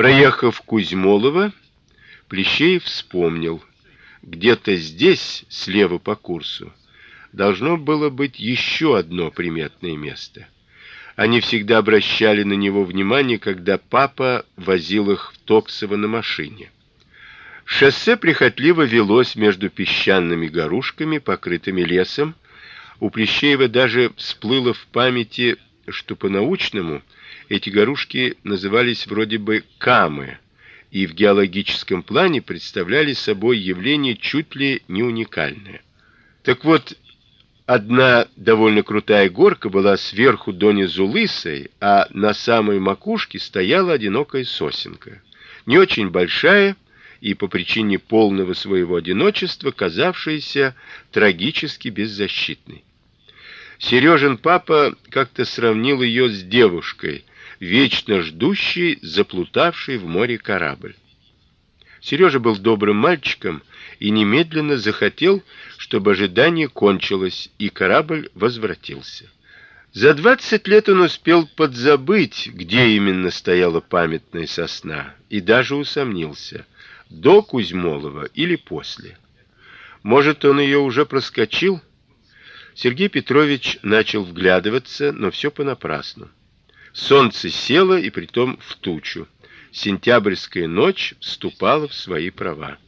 Проехав Кузьмолово, Плещеев вспомнил, где-то здесь, слева по курсу, должно было быть еще одно приметное место. Они всегда обращали на него внимание, когда папа возил их в Токсово на машине. Шоссе прихотливо велось между песчаными горушками, покрытыми лесом. У Плещеева даже всплыло в памяти, что по-научному эти горушки назывались вроде бы камы и в геологическом плане представляли собой явление чуть ли не уникальное. Так вот, одна довольно крутая горка была сверху донизу лысой, а на самой макушке стояла одинокая сосенка, не очень большая и по причине полного своего одиночества казавшаяся трагически беззащитной. Сережин папа как-то сравнил ее с девушкой, вечно ждущей заплутавшей в море корабль. Сережа был добрым мальчиком и немедленно захотел, чтобы ожидание кончилось и корабль возвратился. За двадцать лет он успел подзабыть, где именно стояла памятная сосна, и даже усомнился, до Кузьмолова или после. Может, он ее уже проскочил? Сергей Петрович начал вглядываться, но все понапрасну. Солнце село и притом в тучу. Сентябрьская ночь вступала в свои права.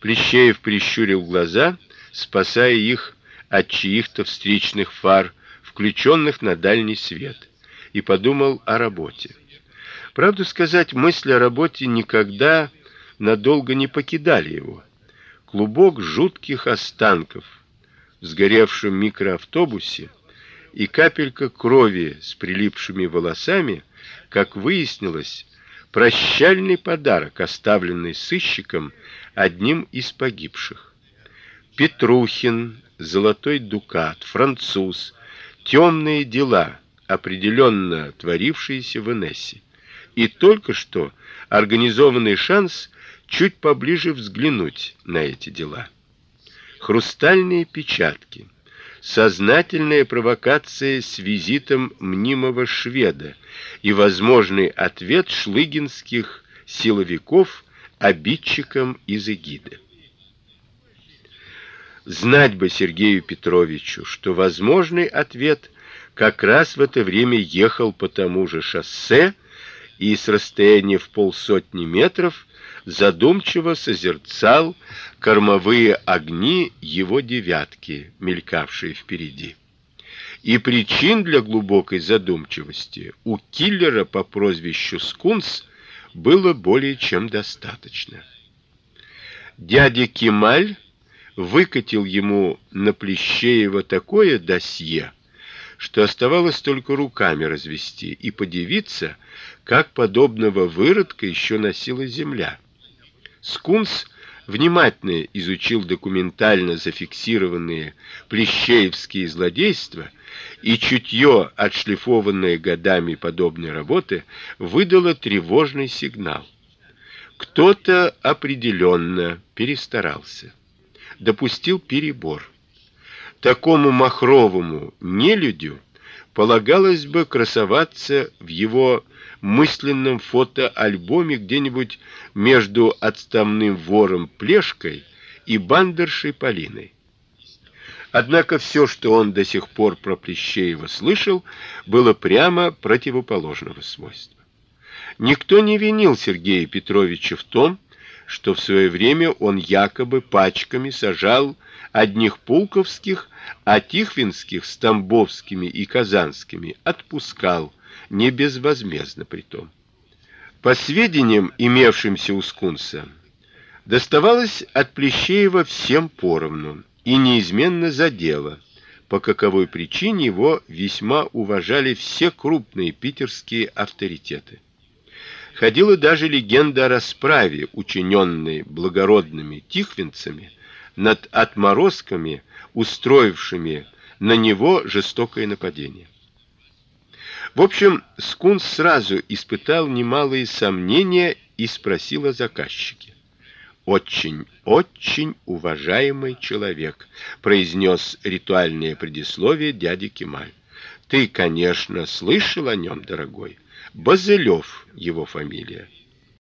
Плещеев прищурил глаза, спасая их от чьих-то встречных фар, включенных на дальний свет, и подумал о работе. Правду сказать, мысли о работе никогда надолго не покидали его. Клубок жутких останков сгоревшем микроавтобусе и капелька крови с прилипшими волосами, как выяснилось, прощальный подарок, оставленный сыщиком одним из погибших. Петрухин, Золотой дукат, француз, темные дела, определенно творившиеся в Инессе. И только что организованный шанс чуть поближе взглянуть на эти дела. Хрустальные печатки сознательная провокация с визитом мнимого шведа и возможный ответ шлыгинских силовиков обидчикам из эгиды. Знать бы Сергею Петровичу, что возможный ответ как раз в это время ехал по тому же шоссе и с расстояния в полсотни метров задумчиво созерцал кормовые огни его девятки, мелькавшие впереди. И причин для глубокой задумчивости у киллера по прозвищу Скунс было более чем достаточно. Дядя Кемаль выкатил ему на Плещеева такое досье, что оставалось только руками развести и подивиться, как подобного выродка еще носила земля. Скунс внимательно изучил документально зафиксированные плещеевские злодейства, и чутье, отшлифованное годами подобной работы, выдало тревожный сигнал. Кто-то определенно перестарался, допустил перебор. Такому махровому нелюдю полагалось бы красоваться в его мысленном фотоальбоме где-нибудь между отставным вором Плешкой и бандершей Полиной. Однако все, что он до сих пор про Плещеева слышал, было прямо противоположного свойства. Никто не винил Сергея Петровича в том, что в свое время он якобы пачками сажал одних пулковских, а тихвинских с тамбовскими и казанскими отпускал не безвозмездно притом. По сведениям, имевшимся у Скунса, доставалось от Плещеева всем поровну и неизменно за дело, по каковой причине его весьма уважали все крупные питерские авторитеты. Ходила даже легенда о расправе, учиненной благородными тихвинцами над отморозками, устроившими на него жестокое нападение. В общем, Скунс сразу испытал немалые сомнения и спросил о заказчике. Очень, очень уважаемый человек, произнес ритуальное предисловие дяди Кемаль. Ты, конечно, слышал о нем, дорогой. Базылев его фамилия.